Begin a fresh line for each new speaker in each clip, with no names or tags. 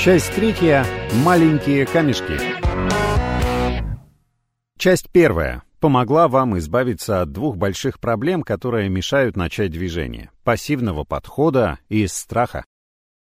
Часть третья. Маленькие камешки. Часть первая. Помогла вам избавиться от двух больших проблем, которые мешают начать движение. Пассивного подхода и страха.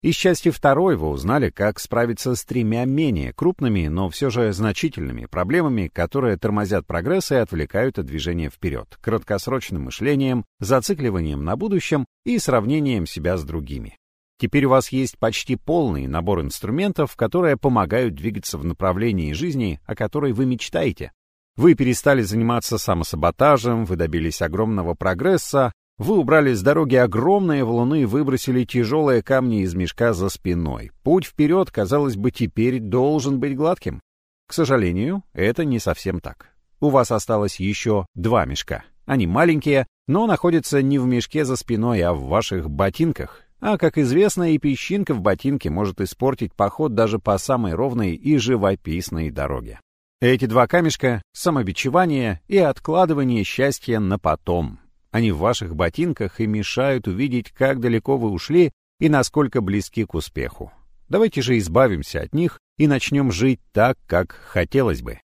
Из части второй вы узнали, как справиться с тремя менее крупными, но все же значительными проблемами, которые тормозят прогресс и отвлекают от движения вперед, краткосрочным мышлением, зацикливанием на будущем и сравнением себя с другими. Теперь у вас есть почти полный набор инструментов, которые помогают двигаться в направлении жизни, о которой вы мечтаете. Вы перестали заниматься самосаботажем, вы добились огромного прогресса, вы убрали с дороги огромные валуны и выбросили тяжелые камни из мешка за спиной. Путь вперед, казалось бы, теперь должен быть гладким. К сожалению, это не совсем так. У вас осталось еще два мешка. Они маленькие, но находятся не в мешке за спиной, а в ваших ботинках, а, как известно, и песчинка в ботинке может испортить поход даже по самой ровной и живописной дороге. Эти два камешка — самобичевание и откладывание счастья на потом. Они в ваших ботинках и мешают увидеть, как далеко вы ушли и насколько близки к успеху. Давайте же избавимся от них и начнем жить так, как хотелось бы.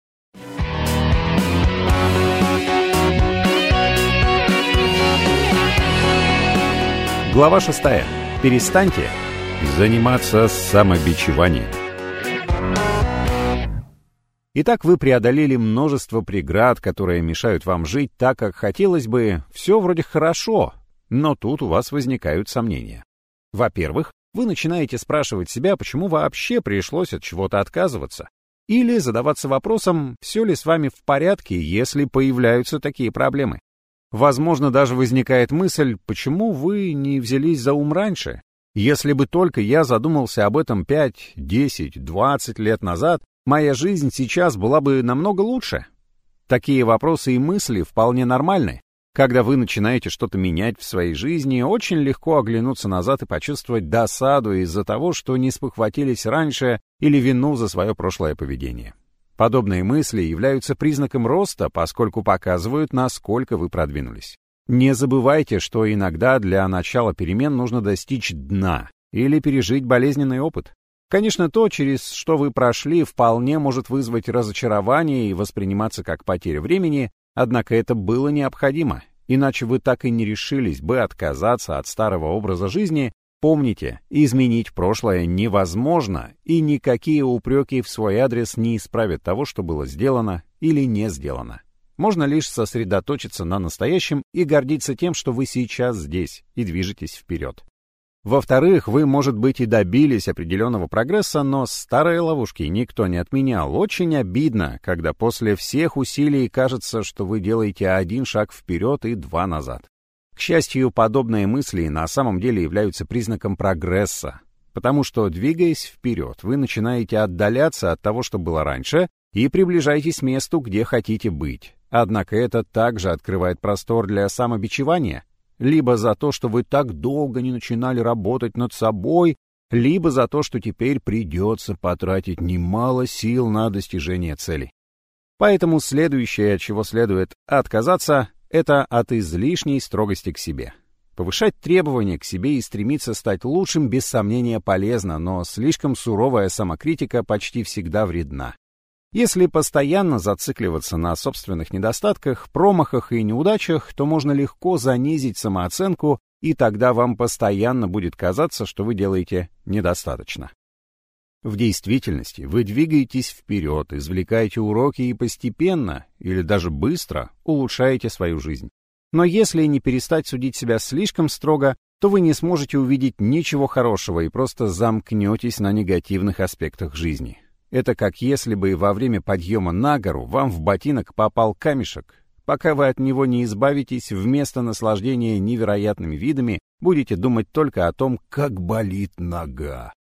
Глава шестая. Перестаньте заниматься самобичеванием. Итак, вы преодолели множество преград, которые мешают вам жить так, как хотелось бы. Все вроде хорошо, но тут у вас возникают сомнения. Во-первых, вы начинаете спрашивать себя, почему вообще пришлось от чего-то отказываться. Или задаваться вопросом, все ли с вами в порядке, если появляются такие проблемы. Возможно, даже возникает мысль, почему вы не взялись за ум раньше? Если бы только я задумался об этом 5, 10, 20 лет назад, моя жизнь сейчас была бы намного лучше. Такие вопросы и мысли вполне нормальны. Когда вы начинаете что-то менять в своей жизни, очень легко оглянуться назад и почувствовать досаду из-за того, что не спохватились раньше или вину за свое прошлое поведение. Подобные мысли являются признаком роста, поскольку показывают, насколько вы продвинулись. Не забывайте, что иногда для начала перемен нужно достичь дна или пережить болезненный опыт. Конечно, то, через что вы прошли, вполне может вызвать разочарование и восприниматься как потеря времени, однако это было необходимо, иначе вы так и не решились бы отказаться от старого образа жизни Помните, изменить прошлое невозможно, и никакие упреки в свой адрес не исправят того, что было сделано или не сделано. Можно лишь сосредоточиться на настоящем и гордиться тем, что вы сейчас здесь и движетесь вперед. Во-вторых, вы, может быть, и добились определенного прогресса, но старые ловушки никто не отменял. Очень обидно, когда после всех усилий кажется, что вы делаете один шаг вперед и два назад. К счастью, подобные мысли на самом деле являются признаком прогресса, потому что, двигаясь вперед, вы начинаете отдаляться от того, что было раньше, и приближаетесь к месту, где хотите быть. Однако это также открывает простор для самобичевания, либо за то, что вы так долго не начинали работать над собой, либо за то, что теперь придется потратить немало сил на достижение цели. Поэтому следующее, от чего следует отказаться, это от излишней строгости к себе. Повышать требования к себе и стремиться стать лучшим без сомнения полезно, но слишком суровая самокритика почти всегда вредна. Если постоянно зацикливаться на собственных недостатках, промахах и неудачах, то можно легко занизить самооценку, и тогда вам постоянно будет казаться, что вы делаете недостаточно. В действительности вы двигаетесь вперед, извлекаете уроки и постепенно, или даже быстро, улучшаете свою жизнь. Но если не перестать судить себя слишком строго, то вы не сможете увидеть ничего хорошего и просто замкнетесь на негативных аспектах жизни. Это как если бы во время подъема на гору вам в ботинок попал камешек. Пока вы от него не избавитесь, вместо наслаждения невероятными видами будете думать только о том, как болит нога.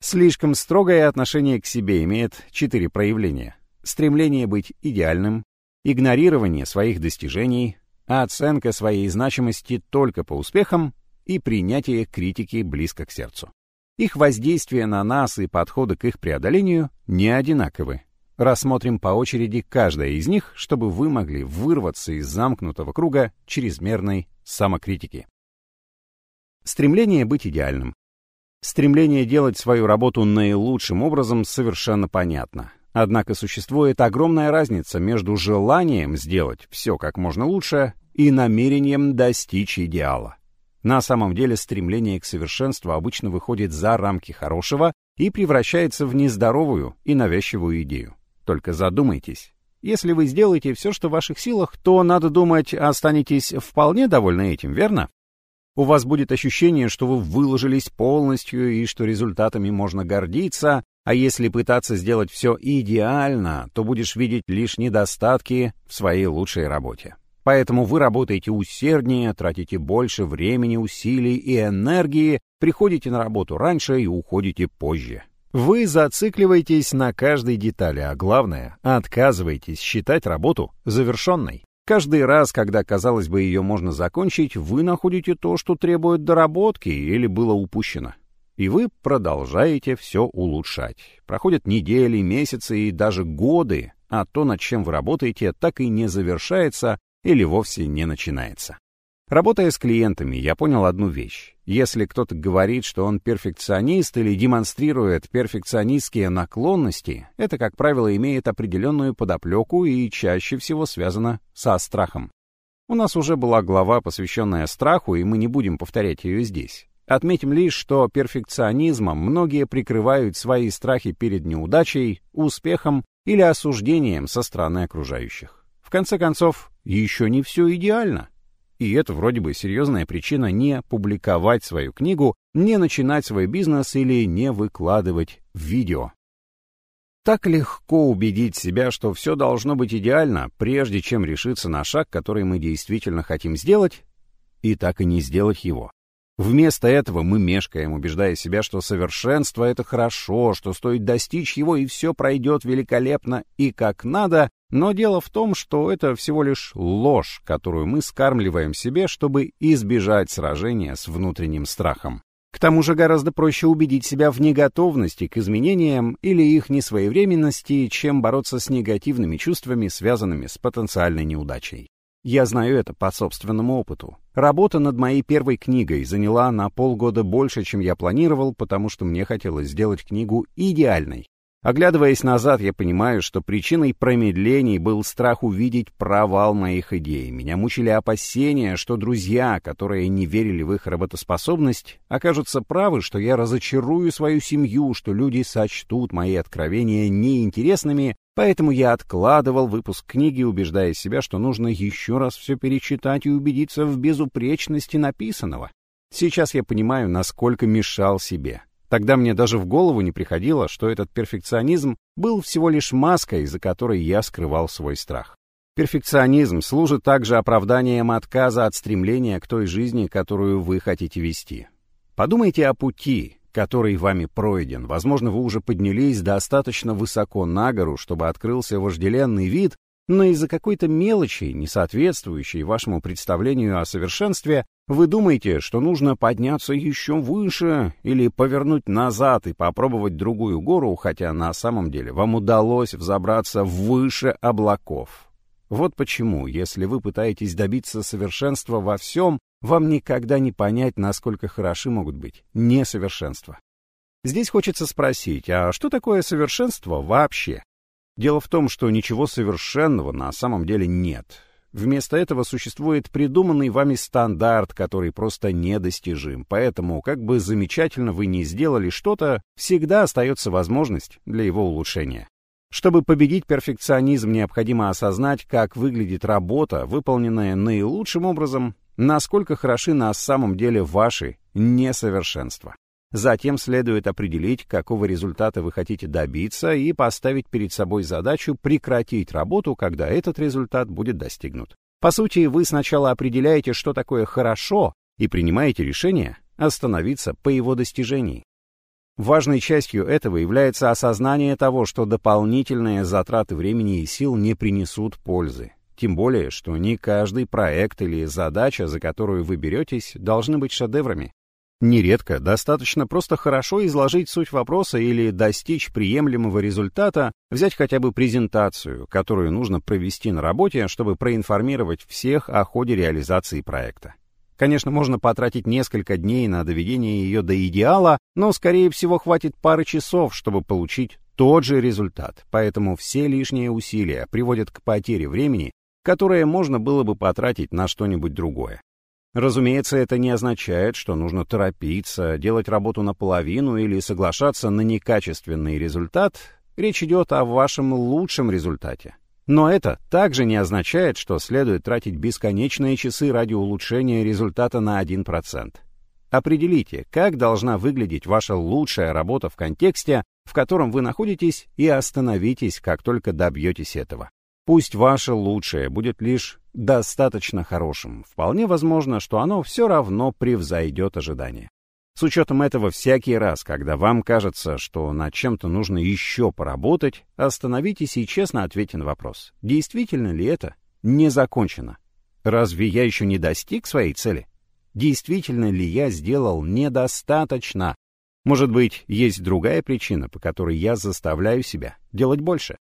Слишком строгое отношение к себе имеет четыре проявления. Стремление быть идеальным, игнорирование своих достижений, оценка своей значимости только по успехам и принятие критики близко к сердцу. Их воздействие на нас и подходы к их преодолению не одинаковы. Рассмотрим по очереди каждое из них, чтобы вы могли вырваться из замкнутого круга чрезмерной самокритики. Стремление быть идеальным. Стремление делать свою работу наилучшим образом совершенно понятно. Однако существует огромная разница между желанием сделать все как можно лучше и намерением достичь идеала. На самом деле стремление к совершенству обычно выходит за рамки хорошего и превращается в нездоровую и навязчивую идею. Только задумайтесь. Если вы сделаете все, что в ваших силах, то, надо думать, останетесь вполне довольны этим, верно? У вас будет ощущение, что вы выложились полностью и что результатами можно гордиться, а если пытаться сделать все идеально, то будешь видеть лишь недостатки в своей лучшей работе. Поэтому вы работаете усерднее, тратите больше времени, усилий и энергии, приходите на работу раньше и уходите позже. Вы зацикливаетесь на каждой детали, а главное, отказываетесь считать работу завершенной. Каждый раз, когда, казалось бы, ее можно закончить, вы находите то, что требует доработки или было упущено. И вы продолжаете все улучшать. Проходят недели, месяцы и даже годы, а то, над чем вы работаете, так и не завершается или вовсе не начинается. Работая с клиентами, я понял одну вещь. Если кто-то говорит, что он перфекционист или демонстрирует перфекционистские наклонности, это, как правило, имеет определенную подоплеку и чаще всего связано со страхом. У нас уже была глава, посвященная страху, и мы не будем повторять ее здесь. Отметим лишь, что перфекционизмом многие прикрывают свои страхи перед неудачей, успехом или осуждением со стороны окружающих. В конце концов, еще не все идеально. И это вроде бы серьезная причина не публиковать свою книгу, не начинать свой бизнес или не выкладывать видео. Так легко убедить себя, что все должно быть идеально, прежде чем решиться на шаг, который мы действительно хотим сделать, и так и не сделать его. Вместо этого мы мешкаем, убеждая себя, что совершенство — это хорошо, что стоит достичь его, и все пройдет великолепно и как надо, но дело в том, что это всего лишь ложь, которую мы скармливаем себе, чтобы избежать сражения с внутренним страхом. К тому же гораздо проще убедить себя в неготовности к изменениям или их несвоевременности, чем бороться с негативными чувствами, связанными с потенциальной неудачей. Я знаю это по собственному опыту. Работа над моей первой книгой заняла на полгода больше, чем я планировал, потому что мне хотелось сделать книгу идеальной. Оглядываясь назад, я понимаю, что причиной промедлений был страх увидеть провал моих идей. Меня мучили опасения, что друзья, которые не верили в их работоспособность, окажутся правы, что я разочарую свою семью, что люди сочтут мои откровения неинтересными, поэтому я откладывал выпуск книги, убеждая себя, что нужно еще раз все перечитать и убедиться в безупречности написанного. Сейчас я понимаю, насколько мешал себе. Тогда мне даже в голову не приходило, что этот перфекционизм был всего лишь маской, за которой я скрывал свой страх. Перфекционизм служит также оправданием отказа от стремления к той жизни, которую вы хотите вести. Подумайте о пути, который вами пройден. Возможно, вы уже поднялись достаточно высоко на гору, чтобы открылся вожделенный вид, но из-за какой-то мелочи, не соответствующей вашему представлению о совершенстве, вы думаете, что нужно подняться еще выше или повернуть назад и попробовать другую гору, хотя на самом деле вам удалось взобраться выше облаков. Вот почему, если вы пытаетесь добиться совершенства во всем, вам никогда не понять, насколько хороши могут быть несовершенства. Здесь хочется спросить, а что такое совершенство вообще? Дело в том, что ничего совершенного на самом деле нет. Вместо этого существует придуманный вами стандарт, который просто недостижим. Поэтому, как бы замечательно вы ни сделали что-то, всегда остается возможность для его улучшения. Чтобы победить перфекционизм, необходимо осознать, как выглядит работа, выполненная наилучшим образом, насколько хороши на самом деле ваши несовершенства. Затем следует определить, какого результата вы хотите добиться и поставить перед собой задачу прекратить работу, когда этот результат будет достигнут. По сути, вы сначала определяете, что такое хорошо, и принимаете решение остановиться по его достижении. Важной частью этого является осознание того, что дополнительные затраты времени и сил не принесут пользы. Тем более, что не каждый проект или задача, за которую вы беретесь, должны быть шедеврами. Нередко достаточно просто хорошо изложить суть вопроса или достичь приемлемого результата, взять хотя бы презентацию, которую нужно провести на работе, чтобы проинформировать всех о ходе реализации проекта. Конечно, можно потратить несколько дней на доведение ее до идеала, но, скорее всего, хватит пары часов, чтобы получить тот же результат. Поэтому все лишние усилия приводят к потере времени, которое можно было бы потратить на что-нибудь другое. Разумеется, это не означает, что нужно торопиться, делать работу наполовину или соглашаться на некачественный результат. Речь идет о вашем лучшем результате. Но это также не означает, что следует тратить бесконечные часы ради улучшения результата на 1%. Определите, как должна выглядеть ваша лучшая работа в контексте, в котором вы находитесь, и остановитесь, как только добьетесь этого. Пусть ваше лучшее будет лишь достаточно хорошим. Вполне возможно, что оно все равно превзойдет ожидания. С учетом этого, всякий раз, когда вам кажется, что над чем-то нужно еще поработать, остановитесь и честно ответьте на вопрос, действительно ли это не закончено? Разве я еще не достиг своей цели? Действительно ли я сделал недостаточно? Может быть, есть другая причина, по которой я заставляю себя делать больше?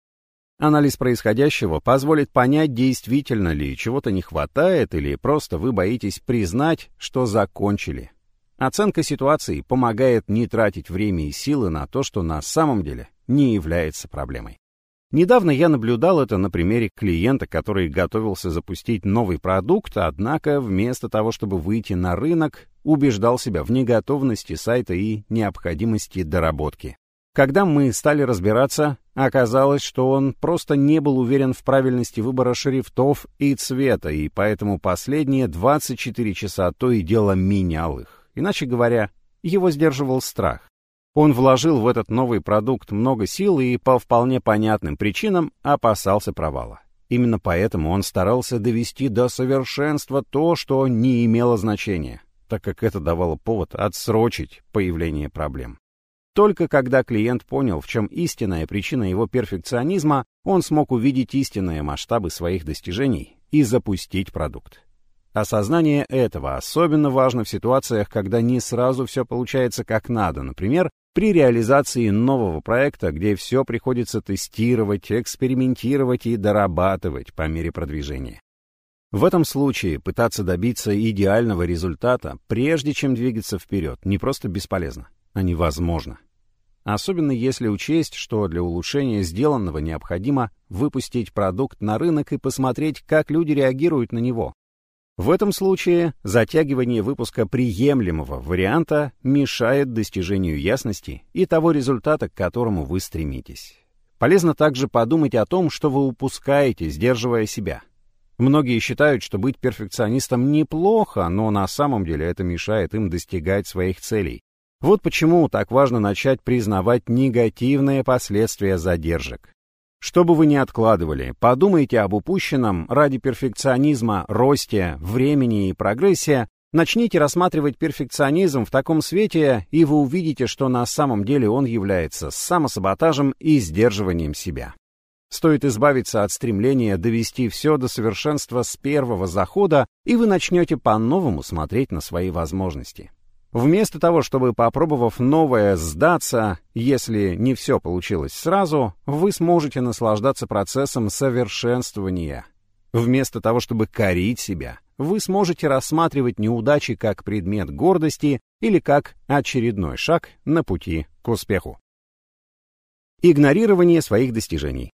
Анализ происходящего позволит понять, действительно ли чего-то не хватает или просто вы боитесь признать, что закончили Оценка ситуации помогает не тратить время и силы на то, что на самом деле не является проблемой. Недавно я наблюдал это на примере клиента, который готовился запустить новый продукт, однако вместо того, чтобы выйти на рынок, убеждал себя в неготовности сайта и необходимости доработки. Когда мы стали разбираться, оказалось, что он просто не был уверен в правильности выбора шрифтов и цвета, и поэтому последние 24 часа то и дело менял их. Иначе говоря, его сдерживал страх. Он вложил в этот новый продукт много сил и по вполне понятным причинам опасался провала. Именно поэтому он старался довести до совершенства то, что не имело значения, так как это давало повод отсрочить появление проблем. Только когда клиент понял, в чем истинная причина его перфекционизма, он смог увидеть истинные масштабы своих достижений и запустить продукт. Осознание этого особенно важно в ситуациях, когда не сразу все получается как надо, например, при реализации нового проекта, где все приходится тестировать, экспериментировать и дорабатывать по мере продвижения. В этом случае пытаться добиться идеального результата, прежде чем двигаться вперед, не просто бесполезно, а невозможно. Особенно если учесть, что для улучшения сделанного необходимо выпустить продукт на рынок и посмотреть, как люди реагируют на него, в этом случае затягивание выпуска приемлемого варианта мешает достижению ясности и того результата, к которому вы стремитесь. Полезно также подумать о том, что вы упускаете, сдерживая себя. Многие считают, что быть перфекционистом неплохо, но на самом деле это мешает им достигать своих целей. Вот почему так важно начать признавать негативные последствия задержек. Что бы вы ни откладывали, подумайте об упущенном ради перфекционизма, росте, времени и прогрессе, начните рассматривать перфекционизм в таком свете, и вы увидите, что на самом деле он является самосаботажем и сдерживанием себя. Стоит избавиться от стремления довести все до совершенства с первого захода, и вы начнете по-новому смотреть на свои возможности. Вместо того, чтобы, попробовав новое, сдаться, если не все получилось сразу, вы сможете наслаждаться процессом совершенствования. Вместо того, чтобы корить себя, вы сможете рассматривать неудачи как предмет гордости или как очередной шаг на пути к успеху. Игнорирование своих достижений.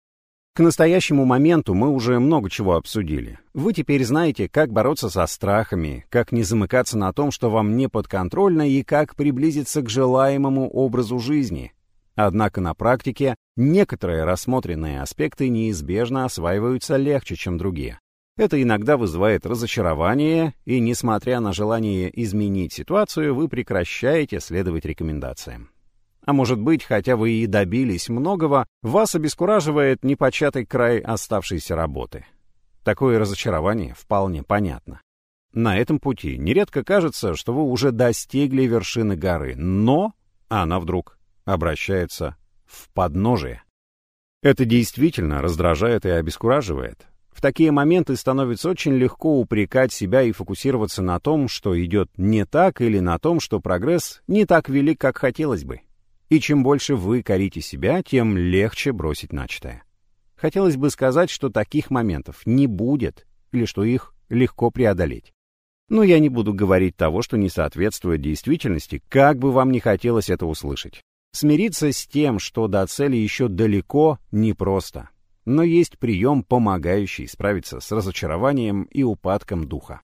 К настоящему моменту мы уже много чего обсудили. Вы теперь знаете, как бороться со страхами, как не замыкаться на том, что вам не подконтрольно, и как приблизиться к желаемому образу жизни. Однако на практике некоторые рассмотренные аспекты неизбежно осваиваются легче, чем другие. Это иногда вызывает разочарование, и, несмотря на желание изменить ситуацию, вы прекращаете следовать рекомендациям. А может быть, хотя вы и добились многого, вас обескураживает непочатый край оставшейся работы. Такое разочарование вполне понятно. На этом пути нередко кажется, что вы уже достигли вершины горы, но она вдруг обращается в подножие. Это действительно раздражает и обескураживает. В такие моменты становится очень легко упрекать себя и фокусироваться на том, что идет не так, или на том, что прогресс не так велик, как хотелось бы. И чем больше вы корите себя, тем легче бросить начатое. Хотелось бы сказать, что таких моментов не будет, или что их легко преодолеть. Но я не буду говорить того, что не соответствует действительности, как бы вам не хотелось это услышать. Смириться с тем, что до цели еще далеко, непросто. Но есть прием, помогающий справиться с разочарованием и упадком духа.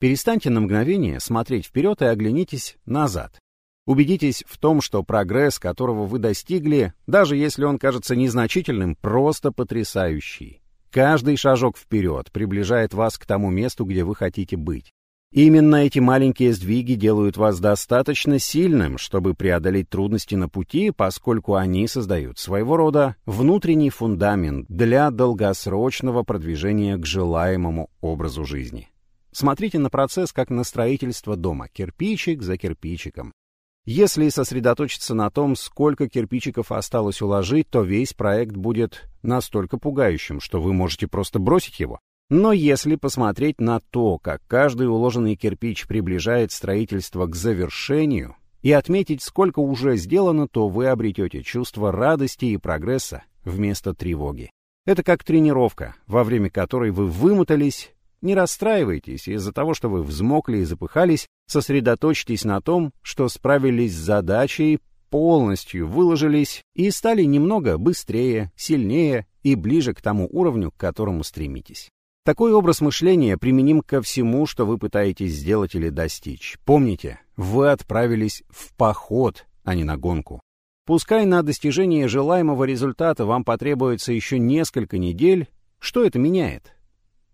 Перестаньте на мгновение смотреть вперед и оглянитесь назад. Убедитесь в том, что прогресс, которого вы достигли, даже если он кажется незначительным, просто потрясающий. Каждый шажок вперед приближает вас к тому месту, где вы хотите быть. Именно эти маленькие сдвиги делают вас достаточно сильным, чтобы преодолеть трудности на пути, поскольку они создают своего рода внутренний фундамент для долгосрочного продвижения к желаемому образу жизни. Смотрите на процесс как на строительство дома, кирпичик за кирпичиком. Если сосредоточиться на том, сколько кирпичиков осталось уложить, то весь проект будет настолько пугающим, что вы можете просто бросить его. Но если посмотреть на то, как каждый уложенный кирпич приближает строительство к завершению, и отметить, сколько уже сделано, то вы обретете чувство радости и прогресса вместо тревоги. Это как тренировка, во время которой вы вымотались, не расстраивайтесь из-за того, что вы взмокли и запыхались, сосредоточьтесь на том, что справились с задачей, полностью выложились и стали немного быстрее, сильнее и ближе к тому уровню, к которому стремитесь. Такой образ мышления применим ко всему, что вы пытаетесь сделать или достичь. Помните, вы отправились в поход, а не на гонку. Пускай на достижение желаемого результата вам потребуется еще несколько недель, что это меняет?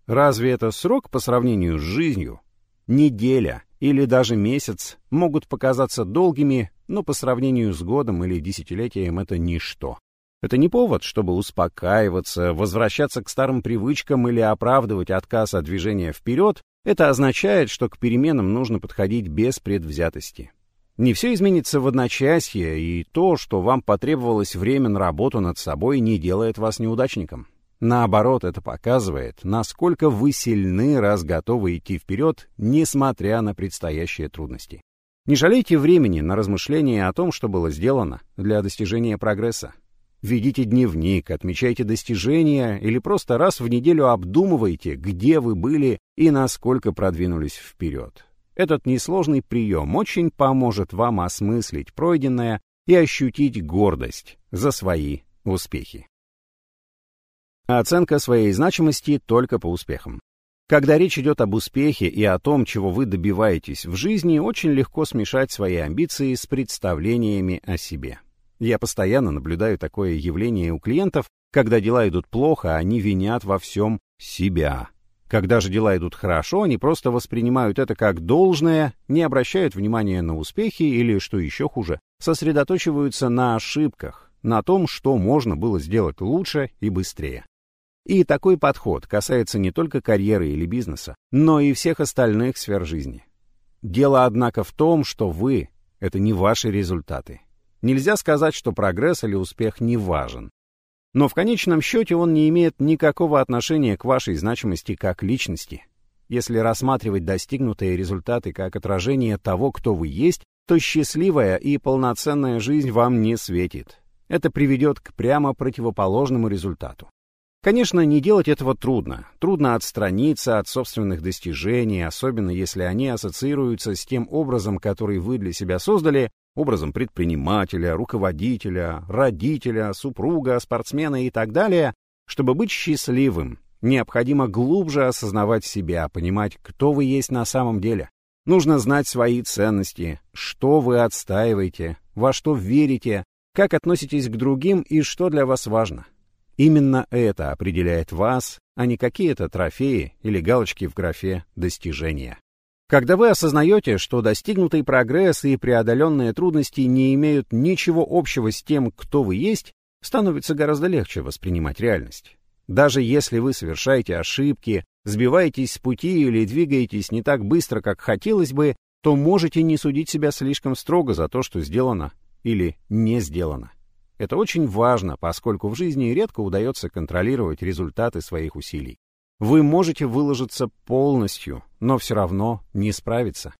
Разве это срок по сравнению с жизнью? Неделя или даже месяц могут показаться долгими, но по сравнению с годом или десятилетием это ничто. Это не повод, чтобы успокаиваться, возвращаться к старым привычкам или оправдывать отказ от движения вперед. Это означает, что к переменам нужно подходить без предвзятости. Не все изменится в одночасье, и то, что вам потребовалось время на работу над собой, не делает вас неудачником. Наоборот, это показывает, насколько вы сильны, раз готовы идти вперед, несмотря на предстоящие трудности. Не жалейте времени на размышления о том, что было сделано для достижения прогресса. Ведите дневник, отмечайте достижения или просто раз в неделю обдумывайте, где вы были и насколько продвинулись вперед. Этот несложный прием очень поможет вам осмыслить пройденное и ощутить гордость за свои успехи. Оценка своей значимости только по успехам. Когда речь идет об успехе и о том, чего вы добиваетесь в жизни, очень легко смешать свои амбиции с представлениями о себе. Я постоянно наблюдаю такое явление у клиентов, когда дела идут плохо, они винят во всем себя. Когда же дела идут хорошо, они просто воспринимают это как должное, не обращают внимания на успехи или, что еще хуже, сосредоточиваются на ошибках, на том, что можно было сделать лучше и быстрее. И такой подход касается не только карьеры или бизнеса, но и всех остальных сфер жизни. Дело, однако, в том, что вы — это не ваши результаты. Нельзя сказать, что прогресс или успех не важен. Но в конечном счете он не имеет никакого отношения к вашей значимости как личности. Если рассматривать достигнутые результаты как отражение того, кто вы есть, то счастливая и полноценная жизнь вам не светит. Это приведет к прямо противоположному результату. Конечно, не делать этого трудно. Трудно отстраниться от собственных достижений, особенно если они ассоциируются с тем образом, который вы для себя создали, образом предпринимателя, руководителя, родителя, супруга, спортсмена и так далее. Чтобы быть счастливым, необходимо глубже осознавать себя, понимать, кто вы есть на самом деле. Нужно знать свои ценности, что вы отстаиваете, во что верите, как относитесь к другим и что для вас важно. Именно это определяет вас, а не какие-то трофеи или галочки в графе «достижения». Когда вы осознаете, что достигнутый прогресс и преодоленные трудности не имеют ничего общего с тем, кто вы есть, становится гораздо легче воспринимать реальность. Даже если вы совершаете ошибки, сбиваетесь с пути или двигаетесь не так быстро, как хотелось бы, то можете не судить себя слишком строго за то, что сделано или не сделано. Это очень важно, поскольку в жизни редко удается контролировать результаты своих усилий. Вы можете выложиться полностью, но все равно не справиться.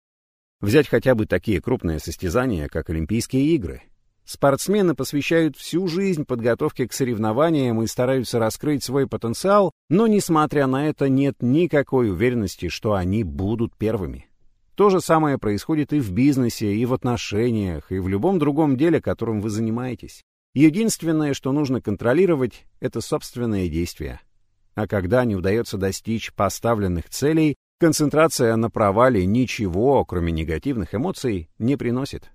Взять хотя бы такие крупные состязания, как Олимпийские игры. Спортсмены посвящают всю жизнь подготовке к соревнованиям и стараются раскрыть свой потенциал, но, несмотря на это, нет никакой уверенности, что они будут первыми. То же самое происходит и в бизнесе, и в отношениях, и в любом другом деле, которым вы занимаетесь. Единственное, что нужно контролировать, это собственные действия. А когда не удается достичь поставленных целей, концентрация на провале ничего, кроме негативных эмоций, не приносит.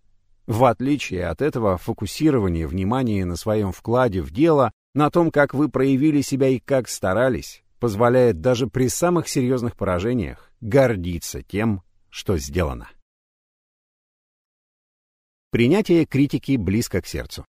В отличие от этого, фокусирование внимания на своем вкладе в дело, на том, как вы проявили себя и как старались, позволяет даже при самых серьезных поражениях гордиться тем, что сделано. Принятие критики близко к сердцу.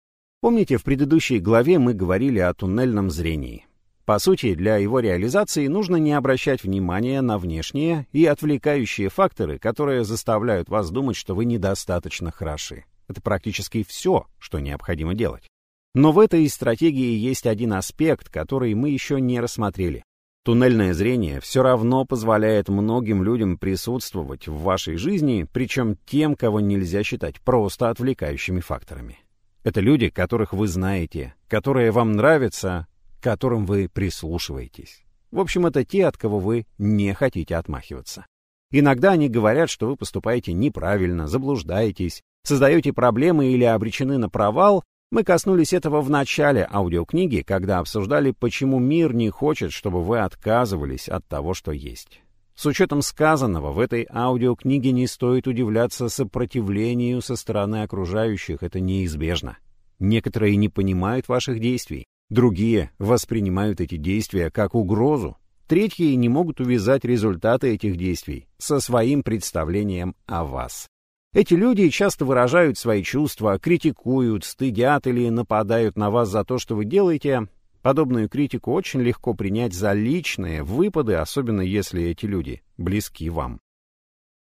Помните, в предыдущей главе мы говорили о туннельном зрении. По сути, для его реализации нужно не обращать внимания на внешние и отвлекающие факторы, которые заставляют вас думать, что вы недостаточно хороши. Это практически все, что необходимо делать. Но в этой стратегии есть один аспект, который мы еще не рассмотрели. Туннельное зрение все равно позволяет многим людям присутствовать в вашей жизни, причем тем, кого нельзя считать просто отвлекающими факторами. Это люди, которых вы знаете, которые вам нравятся, которым вы прислушиваетесь. В общем, это те, от кого вы не хотите отмахиваться. Иногда они говорят, что вы поступаете неправильно, заблуждаетесь, создаете проблемы или обречены на провал. Мы коснулись этого в начале аудиокниги, когда обсуждали, почему мир не хочет, чтобы вы отказывались от того, что есть. С учетом сказанного, в этой аудиокниге не стоит удивляться сопротивлению со стороны окружающих, это неизбежно. Некоторые не понимают ваших действий, Другие воспринимают эти действия как угрозу. Третьи не могут увязать результаты этих действий со своим представлением о вас. Эти люди часто выражают свои чувства, критикуют, стыдят или нападают на вас за то, что вы делаете. Подобную критику очень легко принять за личные выпады, особенно если эти люди близки вам.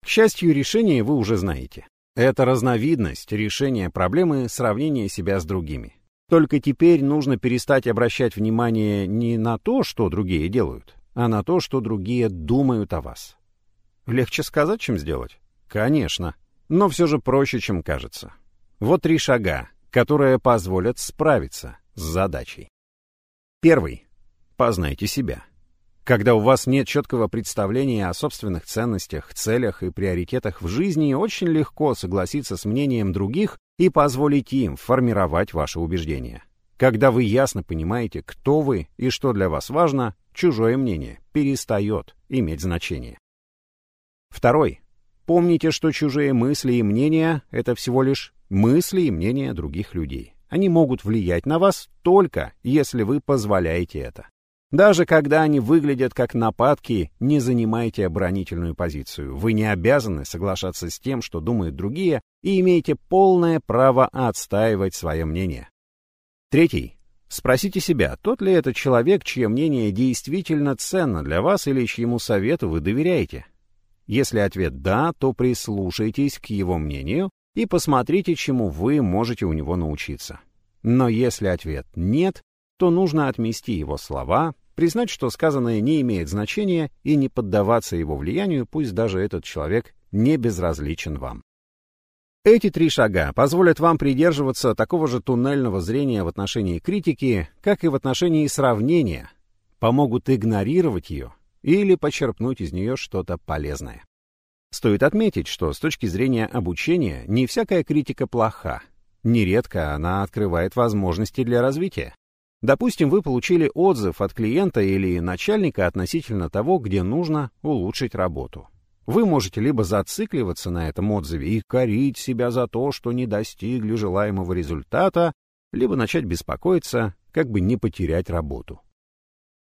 К счастью, решение вы уже знаете. Это разновидность решения проблемы сравнения себя с другими. Только теперь нужно перестать обращать внимание не на то, что другие делают, а на то, что другие думают о вас. Легче сказать, чем сделать? Конечно. Но все же проще, чем кажется. Вот три шага, которые позволят справиться с задачей. Первый. Познайте себя. Когда у вас нет четкого представления о собственных ценностях, целях и приоритетах в жизни, очень легко согласиться с мнением других и позволить им формировать ваши убеждения. Когда вы ясно понимаете, кто вы и что для вас важно, чужое мнение перестает иметь значение. Второй. Помните, что чужие мысли и мнения — это всего лишь мысли и мнения других людей. Они могут влиять на вас только, если вы позволяете это. Даже когда они выглядят как нападки, не занимайте оборонительную позицию. Вы не обязаны соглашаться с тем, что думают другие, и имеете полное право отстаивать свое мнение. Третий. Спросите себя, тот ли это человек, чье мнение действительно ценно для вас или чьему совету вы доверяете? Если ответ «да», то прислушайтесь к его мнению и посмотрите, чему вы можете у него научиться. Но если ответ «нет», то нужно отмести его слова, признать, что сказанное не имеет значения и не поддаваться его влиянию, пусть даже этот человек не безразличен вам. Эти три шага позволят вам придерживаться такого же туннельного зрения в отношении критики, как и в отношении сравнения, помогут игнорировать ее или почерпнуть из нее что-то полезное. Стоит отметить, что с точки зрения обучения не всякая критика плоха. Нередко она открывает возможности для развития. Допустим, вы получили отзыв от клиента или начальника относительно того, где нужно улучшить работу. Вы можете либо зацикливаться на этом отзыве и корить себя за то, что не достигли желаемого результата, либо начать беспокоиться, как бы не потерять работу.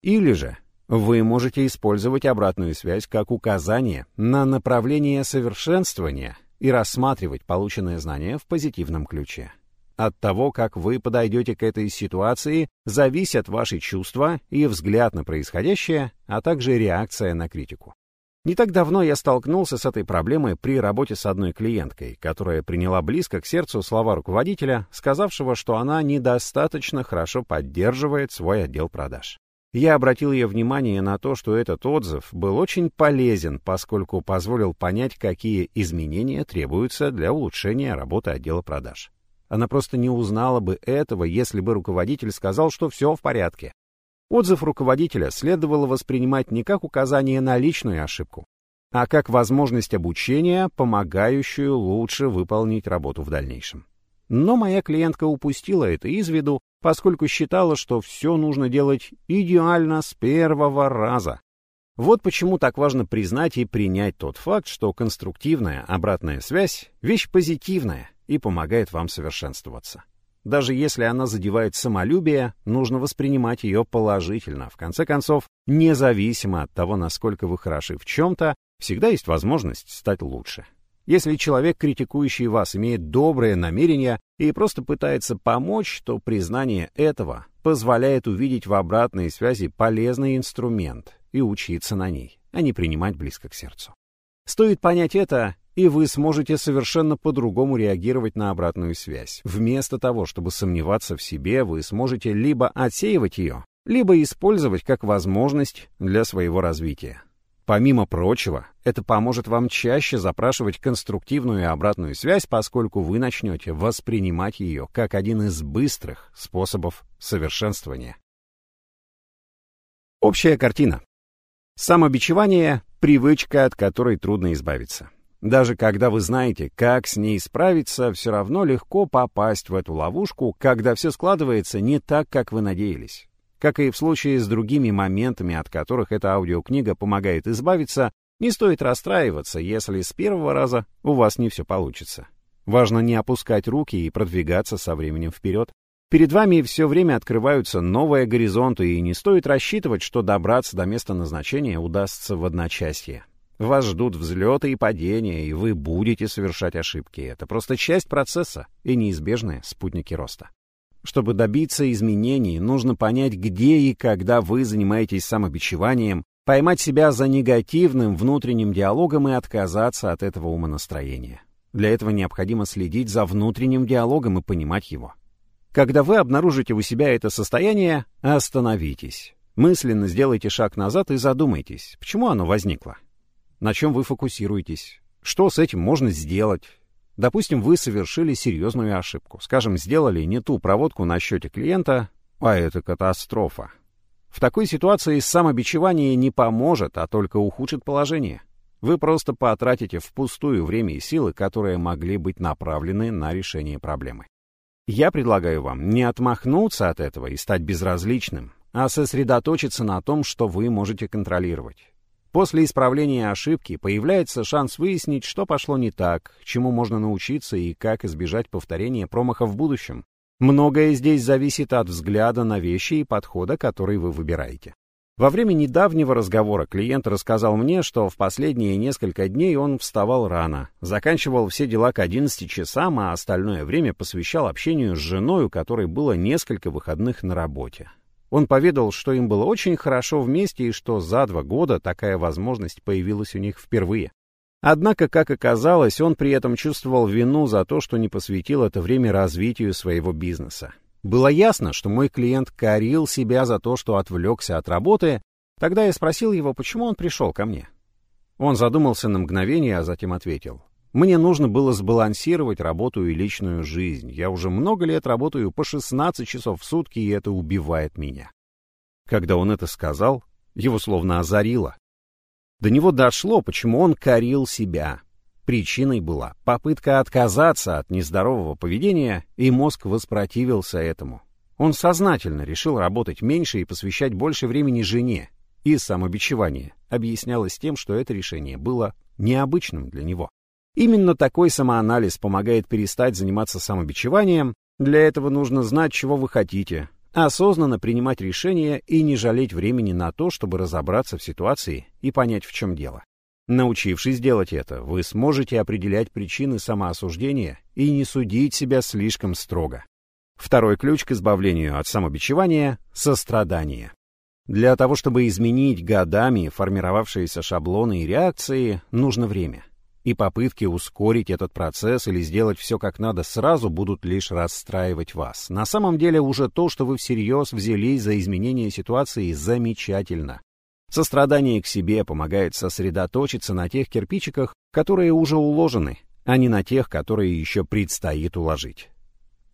Или же вы можете использовать обратную связь как указание на направление совершенствования и рассматривать полученные знания в позитивном ключе. От того, как вы подойдете к этой ситуации, зависят ваши чувства и взгляд на происходящее, а также реакция на критику. Не так давно я столкнулся с этой проблемой при работе с одной клиенткой, которая приняла близко к сердцу слова руководителя, сказавшего, что она недостаточно хорошо поддерживает свой отдел продаж. Я обратил ее внимание на то, что этот отзыв был очень полезен, поскольку позволил понять, какие изменения требуются для улучшения работы отдела продаж. Она просто не узнала бы этого, если бы руководитель сказал, что все в порядке. Отзыв руководителя следовало воспринимать не как указание на личную ошибку, а как возможность обучения, помогающую лучше выполнить работу в дальнейшем. Но моя клиентка упустила это из виду, поскольку считала, что все нужно делать идеально с первого раза. Вот почему так важно признать и принять тот факт, что конструктивная обратная связь — вещь позитивная и помогает вам совершенствоваться. Даже если она задевает самолюбие, нужно воспринимать ее положительно. В конце концов, независимо от того, насколько вы хороши в чем-то, всегда есть возможность стать лучше. Если человек, критикующий вас, имеет доброе намерение и просто пытается помочь, то признание этого позволяет увидеть в обратной связи полезный инструмент и учиться на ней, а не принимать близко к сердцу. Стоит понять это, и вы сможете совершенно по-другому реагировать на обратную связь. Вместо того, чтобы сомневаться в себе, вы сможете либо отсеивать ее, либо использовать как возможность для своего развития. Помимо прочего, это поможет вам чаще запрашивать конструктивную и обратную связь, поскольку вы начнете воспринимать ее как один из быстрых способов совершенствования. Общая картина. Самобичевание — привычка, от которой трудно избавиться. Даже когда вы знаете, как с ней справиться, все равно легко попасть в эту ловушку, когда все складывается не так, как вы надеялись. Как и в случае с другими моментами, от которых эта аудиокнига помогает избавиться, не стоит расстраиваться, если с первого раза у вас не все получится. Важно не опускать руки и продвигаться со временем вперед. Перед вами все время открываются новые горизонты, и не стоит рассчитывать, что добраться до места назначения удастся в одночасье. Вас ждут взлеты и падения, и вы будете совершать ошибки. Это просто часть процесса и неизбежные спутники роста. Чтобы добиться изменений, нужно понять, где и когда вы занимаетесь самобичеванием, поймать себя за негативным внутренним диалогом и отказаться от этого умонастроения. Для этого необходимо следить за внутренним диалогом и понимать его. Когда вы обнаружите у себя это состояние, остановитесь. Мысленно сделайте шаг назад и задумайтесь, почему оно возникло. На чем вы фокусируетесь? Что с этим можно сделать? Допустим, вы совершили серьезную ошибку. Скажем, сделали не ту проводку на счете клиента, а это катастрофа. В такой ситуации самобичевание не поможет, а только ухудшит положение. Вы просто потратите впустую время и силы, которые могли быть направлены на решение проблемы. Я предлагаю вам не отмахнуться от этого и стать безразличным, а сосредоточиться на том, что вы можете контролировать. После исправления ошибки появляется шанс выяснить, что пошло не так, чему можно научиться и как избежать повторения промаха в будущем. Многое здесь зависит от взгляда на вещи и подхода, который вы выбираете. Во время недавнего разговора клиент рассказал мне, что в последние несколько дней он вставал рано, заканчивал все дела к 11 часам, а остальное время посвящал общению с женой, у которой было несколько выходных на работе. Он поведал, что им было очень хорошо вместе и что за два года такая возможность появилась у них впервые. Однако, как оказалось, он при этом чувствовал вину за то, что не посвятил это время развитию своего бизнеса. Было ясно, что мой клиент корил себя за то, что отвлекся от работы. Тогда я спросил его, почему он пришел ко мне. Он задумался на мгновение, а затем ответил. Мне нужно было сбалансировать работу и личную жизнь. Я уже много лет работаю по 16 часов в сутки, и это убивает меня. Когда он это сказал, его словно озарило. До него дошло, почему он корил себя. Причиной была попытка отказаться от нездорового поведения, и мозг воспротивился этому. Он сознательно решил работать меньше и посвящать больше времени жене. И самобичевание объяснялось тем, что это решение было необычным для него. Именно такой самоанализ помогает перестать заниматься самобичеванием. Для этого нужно знать, чего вы хотите, осознанно принимать решения и не жалеть времени на то, чтобы разобраться в ситуации и понять, в чем дело. Научившись делать это, вы сможете определять причины самоосуждения и не судить себя слишком строго. Второй ключ к избавлению от самобичевания — сострадание. Для того, чтобы изменить годами формировавшиеся шаблоны и реакции, нужно время — и попытки ускорить этот процесс или сделать все как надо сразу будут лишь расстраивать вас. На самом деле уже то, что вы всерьез взялись за изменение ситуации, замечательно. Сострадание к себе помогает сосредоточиться на тех кирпичиках, которые уже уложены, а не на тех, которые еще предстоит уложить.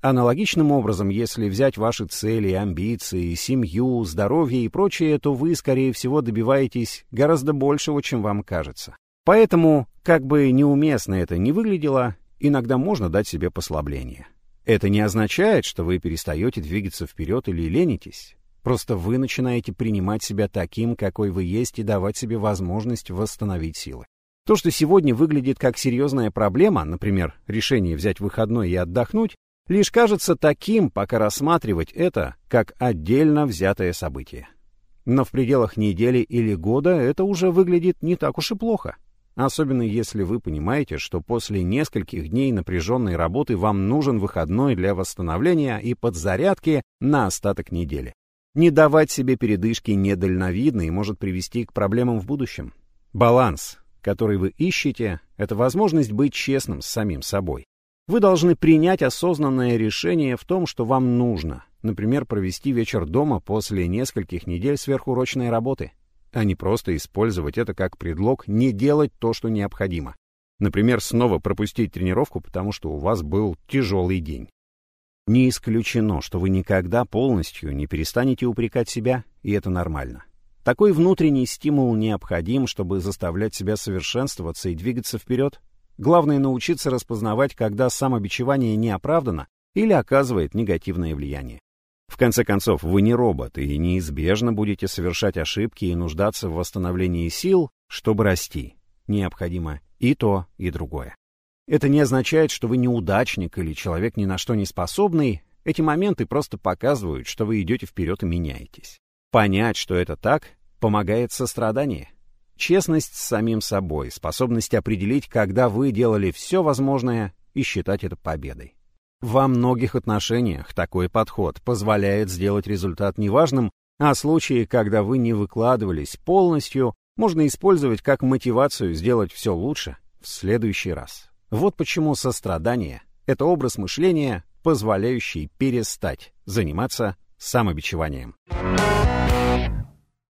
Аналогичным образом, если взять ваши цели, амбиции, семью, здоровье и прочее, то вы, скорее всего, добиваетесь гораздо большего, чем вам кажется. Поэтому, как бы неуместно это ни выглядело, иногда можно дать себе послабление. Это не означает, что вы перестаете двигаться вперед или ленитесь. Просто вы начинаете принимать себя таким, какой вы есть, и давать себе возможность восстановить силы. То, что сегодня выглядит как серьезная проблема, например, решение взять выходной и отдохнуть, лишь кажется таким, пока рассматривать это как отдельно взятое событие. Но в пределах недели или года это уже выглядит не так уж и плохо. Особенно если вы понимаете, что после нескольких дней напряженной работы вам нужен выходной для восстановления и подзарядки на остаток недели. Не давать себе передышки недальновидно и может привести к проблемам в будущем. Баланс, который вы ищете, это возможность быть честным с самим собой. Вы должны принять осознанное решение в том, что вам нужно. Например, провести вечер дома после нескольких недель сверхурочной работы, а не просто использовать это как предлог не делать то, что необходимо. Например, снова пропустить тренировку, потому что у вас был тяжелый день. Не исключено, что вы никогда полностью не перестанете упрекать себя, и это нормально. Такой внутренний стимул необходим, чтобы заставлять себя совершенствоваться и двигаться вперед, Главное научиться распознавать, когда самобичевание не оправдано или оказывает негативное влияние. В конце концов, вы не робот и неизбежно будете совершать ошибки и нуждаться в восстановлении сил, чтобы расти. Необходимо и то, и другое. Это не означает, что вы неудачник или человек ни на что не способный. Эти моменты просто показывают, что вы идете вперед и меняетесь. Понять, что это так, помогает сострадание. Честность с самим собой, способность определить, когда вы делали все возможное и считать это победой. Во многих отношениях такой подход позволяет сделать результат неважным, а случаи, когда вы не выкладывались полностью, можно использовать как мотивацию сделать все лучше в следующий раз. Вот почему сострадание — это образ мышления, позволяющий перестать заниматься самобичеванием.